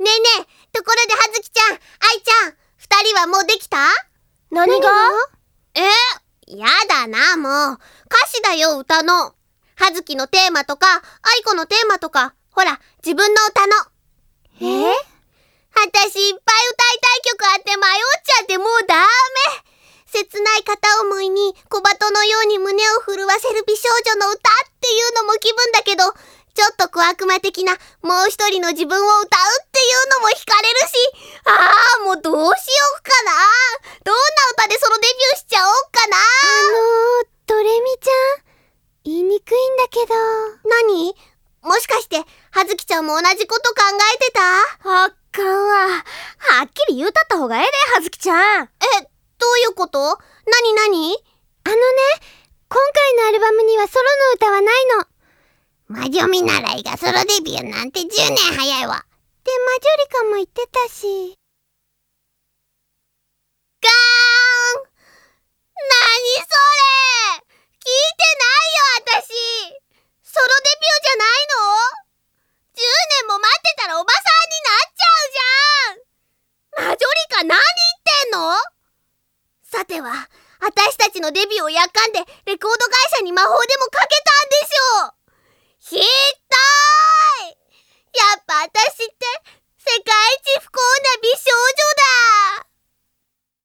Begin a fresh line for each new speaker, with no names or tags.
ねえねえ、ところではずきちゃん、愛ちゃん、二人はもうできた？
何が？
え？やだな、もう。歌詞だよ、歌の。はずきのテーマとか、愛子のテーマとか、ほら、自分の歌の。
え？
私いっぱい歌いたい曲あって迷っちゃってもうダメ。切ない片思いに小鳩のように胸を震わせる美少女の歌っていうのも気分だけど、ちょっと小悪魔的なもう一人の自分を歌うっていうのも惹かれるし、ああ、もうどうしようかな。どんな歌でソロデビューしちゃおうかな。
あのー、ドレミちゃん、言いにくいんだけど。
何？もしかして、はずきちゃんも同じこと考えてた？
あかんわ。はっきり言うたった方がええで、はずきちゃん。
え、どういうこと？何何？
あのね、今回のアルバムにはソロの歌はないの。
魔女見習いがソロデビューなんて10年早いわ。
マジョリカも言ってたし。
ガーン！何それ！聞いてないよ、私。ソロデビューじゃないの ?10 年も待ってたらおばさんになっちゃうじゃん。マジョリカ何言ってんの？さては、私たちのデビューをやっかんでレコード会社に魔法でもかけたんでしょう。ひっどい！やっぱ私って外地不幸な美少